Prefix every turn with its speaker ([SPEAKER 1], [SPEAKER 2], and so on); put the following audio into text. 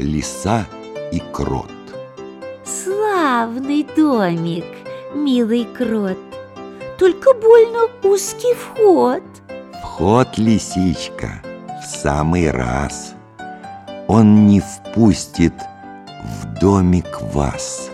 [SPEAKER 1] лиса и крот.
[SPEAKER 2] Славный домик, милый крот, Только больно узкий вход.
[SPEAKER 1] Вход, лисичка, в самый раз. Он не впустит в домик вас.